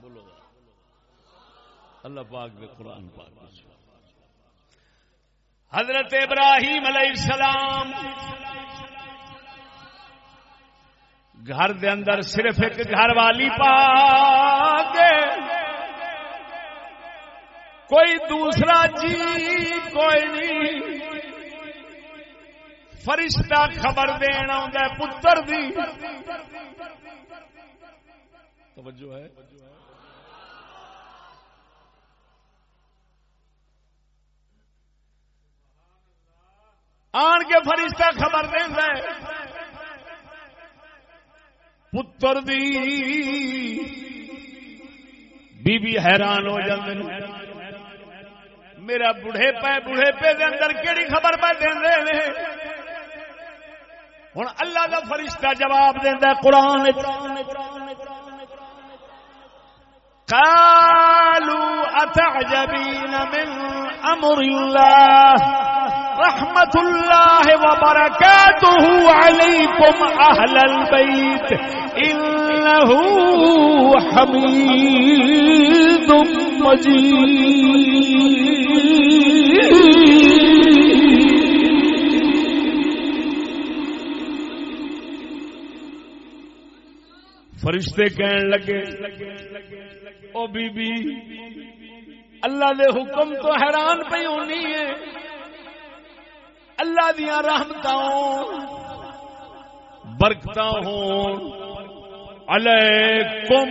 بولو۔ اللہ پاک دے قرآن پاک وچ۔ حضرت ابراہیم علیہ السلام گھر دے اندر صرف ایک گھر والی پا کوئی دوسرا جی کوئی نہیں۔ فرشتہ خبر دینا پتر دی۔ توجہ ہے۔ آن کے فرشتہ خبر دینا پتر دی بی بی حیران ہو جاتے میرا بڑھے پے بڑھے پے دے اندر کیڑی خبر پہ دے ہوں اللہ کا فرشتہ جواب دینا قرآن قالوا أتعجبين من أمر الله؟ رحمة الله وبركاته عليكم أهل البيت إنه حميد مجيد فرشتے کہن لگے، او بی بی، اللہ دے حکم تو حیران پہ ہونی ہے۔ اللہ دیا رحمت برکت علیکم۔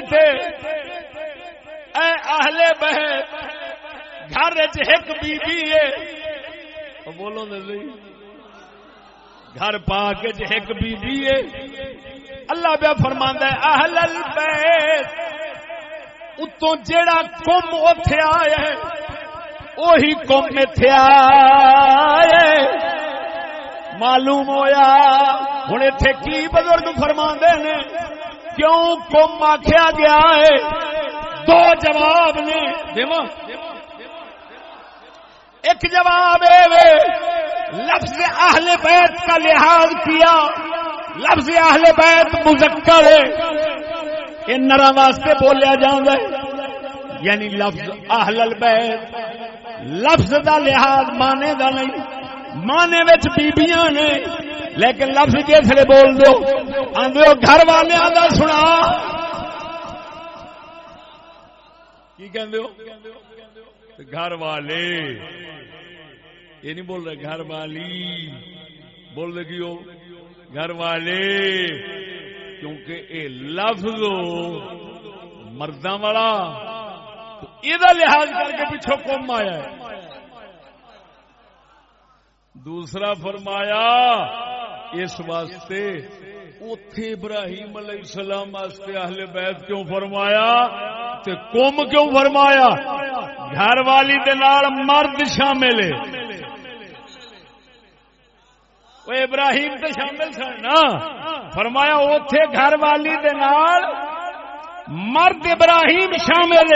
تے، اے اہل بہت گھر ایک بی بی ہے بولو نہیں گھر پا کے ایک بی بی ہے۔ اللہ پہ فرما ہے، اہل البیت۔ اتوں جیڑا کم اتے آیا ہے وہی کم آئے۔ معلوم ہویا ہوں اتے کی بزرگ فرما نے، کیوں کم آخیا گیا ہے؟ دو جواب نے ایک جواب لفظ اہل بیت کا لحاظ کیا۔ لفظ اہل بیت مذکر ہے۔ یہ نرا واسطے بولیا جانا یعنی لفظ اہل البیت، لفظ دا لحاظ مانے دا نہیں مانے بیبیاں نے، لیکن لفظ کس لیے بول دو؟ آدھے گھر والوں کا سنا۔ کی گھر والے۔ یہ نہیں بول رہے گھر والی۔ بول رہے کی گھر والے۔ کیونکہ اے لفظ مردہ والا۔ یہ لحاظ کر کے پیچھو کم آیا ہے دوسرا فرمایا اس واسطے اتے ابراہیم علیہ السلام واسطے اہل بیت کیوں فرمایا تے کم کیوں فرمایا گھر والی دے نال مرد شامل ہے وہ ابراہیم تے شامل سن نا فرمایا اتے گھر والی دے نال مرد ابراہیم شامل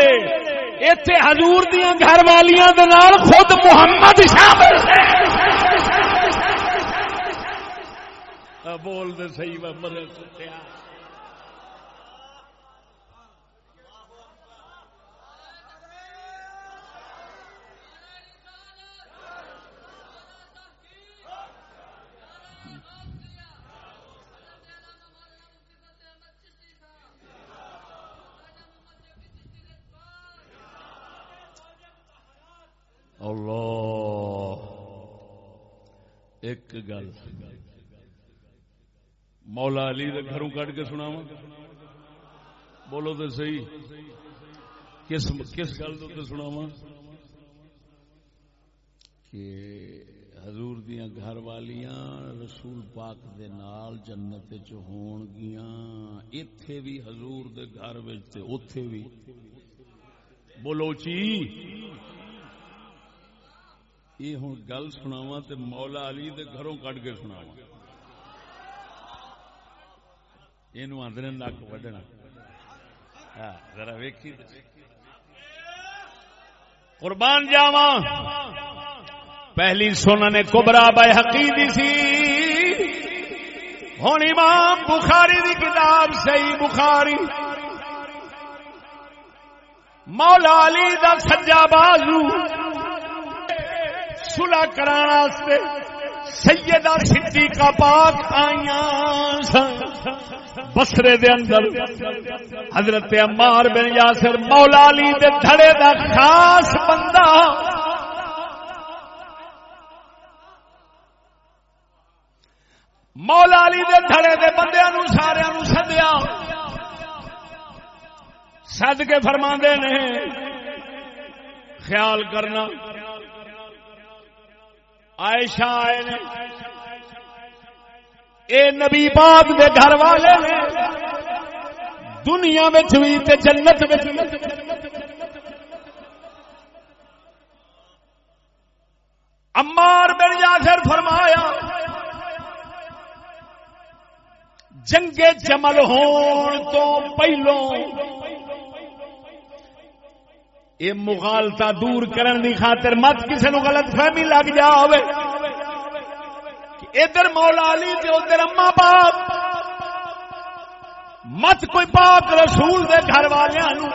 اتنے ہزور دیا گھر والیاں خود محمد شامل بول دے صحیح بابر اللہ ایک گل۔ مولا علی دے گھروں کٹ کے سنا بولو تو سی کس کس گل تو سنا کہ حضور دیا گھر والیاں رسول پاک دے نال جنت چ ہون گیاں۔ ایتھے بھی حضور دے گھر وچ اوتھے بھی بولو چی؟ یہ ہوں گل سناوا تو مولا علی دے گھروں کٹ کے سناوا یہ آدھے نک وڈنا ہاں، ذرا ویکھی۔ قربان جاوا پہلی سنن کبرا بے حقیقی سی۔ ہوں امام بخاری دی کتاب صحیح بخاری۔ مولا علی دا سجا بازو۔ سلا کرانا سیدہ صدیقہ پاک آئیاں بسرے دے اندر حضرت عمار بن یاسر مولا علی دے دھڑے دا خاص بندہ۔ مولا علی دے دھڑے دے بندے نو سارے نو سدیا۔ سد کے فرما نے، خیال کرنا۔ عائشہ آئے نے۔ اے نبی پاک دے گھر والے نے دنیا میں بھی تے جنت میں امار بن یاسر فرمایا جنگے جمل ہون تو پہلو یہ مغالتا دور کرن دی خاطر مت کسی نو غلط فہمی لگ جاوے ادھر مولا علی تے ادھر اما باپ۔ مت کوئی پاک رسول دے گھر والوں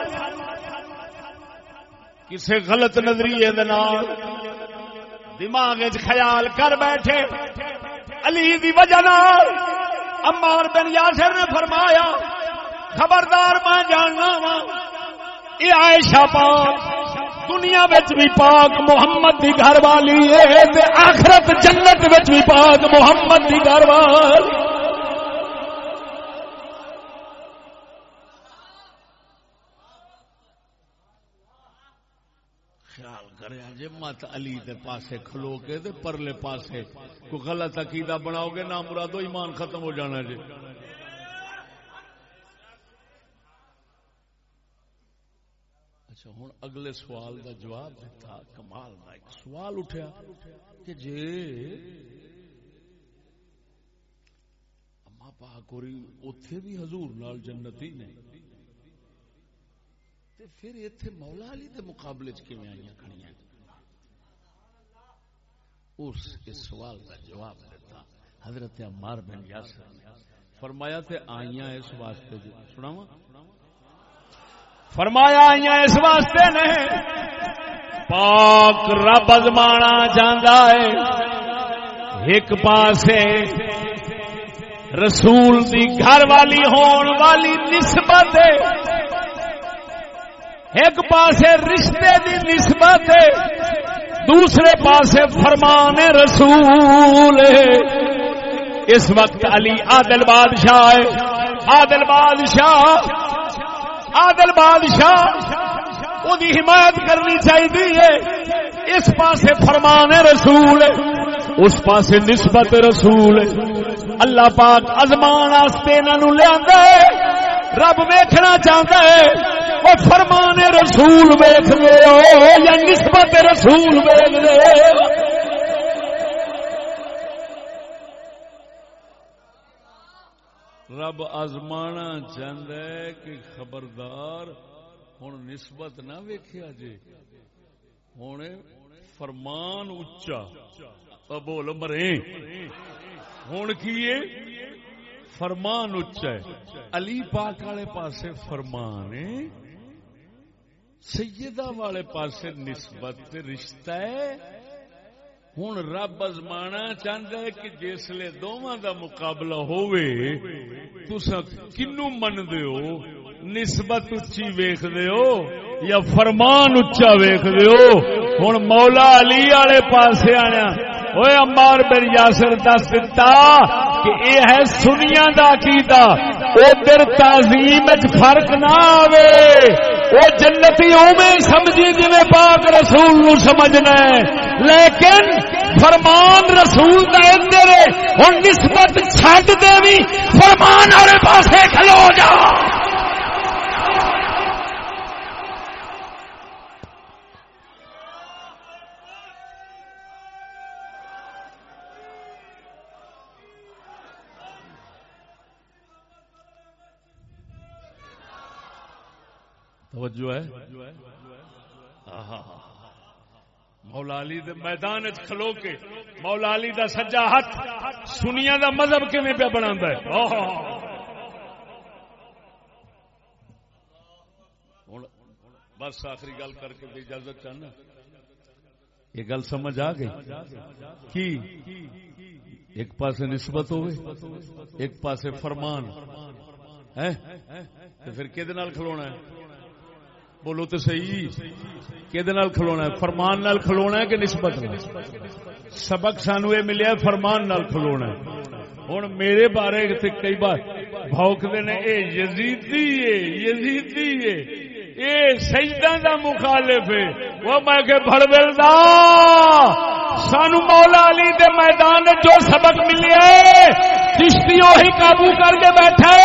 کسی غلط نظریے دماغ خیال کر بیٹھے۔ علی دی وجہ امار بن یاسر نے فرمایا، خبردار میں جاننا وا یہ عائشہ پاک، دنیا بھی پاک محمد دی گھر والی ہے آخرت جنت بھی پاک محمد دی گھر والی جی مت علی دے پاسے کھلو کے دے پرلے پاسے کو غلط عقیدہ بناؤ گے، نہ مرادو ایمان ختم ہو جانا جی۔ اچھا ہوں اگلے سوال دا جواب دیتا کمال دا ایک سوال اٹھیا کہ جے اما پاک اور اوتھے بھی حضور نال جنتی نے، تے پھر ایتھے مولا علی دے مقابلے چ کیویں آئیاں کھڑیاں؟ اس اس سوال کا جواب دیتا حضرت عمار بن یاسر نے فرمایا تے آئیاں اس واسطے سناواں؟ فرمایا اس واسطے نے، پاک رب ازمانا جانا ہے۔ ایک پاسے رسول دی گھر والی ہون والی نسبت ایک پاسے رشتے دی نسبت دوسرے پاسے فرمان رسول اس وقت علی عادل بادشاہ ہے۔ عادل بادشاہ عادل بادشاہ دی حمایت کرنی چاہیے اس پاسے فرمان رسول، اس پاسے نسبت رسول۔ اللہ پاک ازمان انہوں لیا رب ویکھنا چاہتا ہے۔ وہ فرمان رسول ویخ لو یا نسبت رسول ویخ لو رب آزمانا چاہتا ہے کہ خبردار ہوں نسبت نہ ویکیا جی ہوں فرمان اچا بول مرے۔ ہوں کی فرمان اچا ہے۔ علی پاک والے پاسے فرمان ہے۔ سیدہ والے پاسے نسبت رشتہ ہے۔ ہوں رب ازمانا چاہتا ہے کہ جسے دونوں کا مقابلہ ہوئے تسا کنو من دیو نسبت اچھی ویخ دیو یا فرمان اچا ویخ دیو ہوں مولا علی والے پاس آیا وہ امار بن یاسر دس دتا کہ یہ ہے سنیا دا کیتا ادھر تعظیم فرق نہ آوے۔ وہ جنتی اوے سمجھی جی پاک رسول نو سمجھنا ہے۔ لیکن فرمان رسول کا ادھر ہوں نسبت چھڈ دے بھی، فرمان والے پاسے کھلو جا۔ توجہ ہے؟ مولا علی دے میدان کھلو کے مولا علی دا سجا ہاتھ سنیا دا مذہب کیون پہ بنا بس آخری گل کر کے اجازت چاہنا۔ یہ گل سمجھ آ گئی۔ کی؟ ایک پاسے نسبت ہوئے، ایک پاسے فرمان۔ پھر کہ کھلونا ہے؟ بولو تو صحیح۔ کہ کھلونا ہے؟ فرمان نال کھلونا ہے کہ نسبت سبق سانو یہ ملیا فرمان نال کھلونا ہے۔ ہوں میرے بارے کئی بار بھوکتے نے، اے یزیدی ہے یزیدی ہے اے سجدہ دا مخالف ہے وہ میں کہ بڑبل دا۔ سانو مولا علی دے میدان جو سبق ملے چشتی وہی قابو کر کے بیٹھے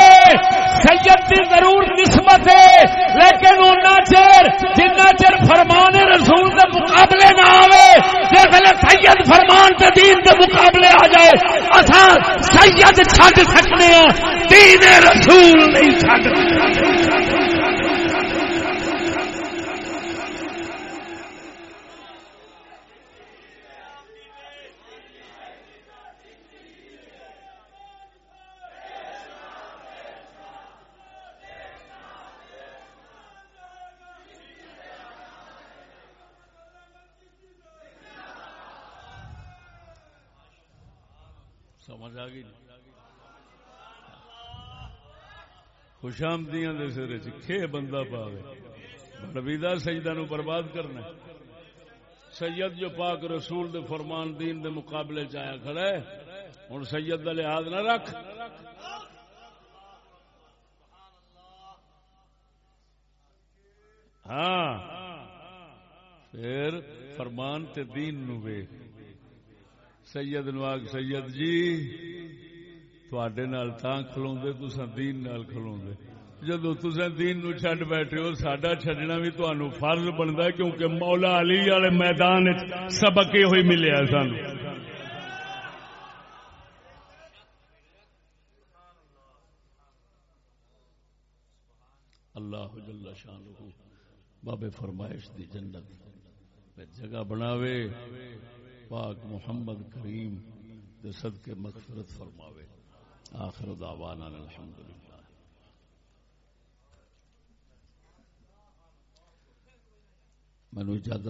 سید کی ضرور نسبت ہے، لیکن اُنہ چیر، جنہ چر فرمان رسول کے مقابلے نہ آئے جس سید فرمان کے دین کے مقابلے آ جائے۔ اصا سید چھڈ سکنے ہیں دین رسول نہیں چھڈ خوشامدیاں دے سر چھ بندہ پاوے۔ نبیدہ سجدہ نو برباد کرنا سید جو پاک رسول دے فرمان دین دے مقابلے چایا کھڑا ہے ہوں سید کا لحاظ نہ رکھ۔ ہاں۔ پھر فرمان تے دین نو ویخ سید نواگ سید جی تھوڑے کھلو تسا دین نال کھلو جدو تسا دین نو چڈ بیٹھے ہو سڈا چڈنا بھی تہن فرض بنتا کیونکہ مولا علی والے میدان سبق یہ ہوئی ملیا سان اللہ جل شان بابے فرمائش دی جنت جگہ بناوے، پاک محمد کریم دے صدقے مغفرت فرماوے۔ آخر دعوانا الحمدللہ۔ منو اجازت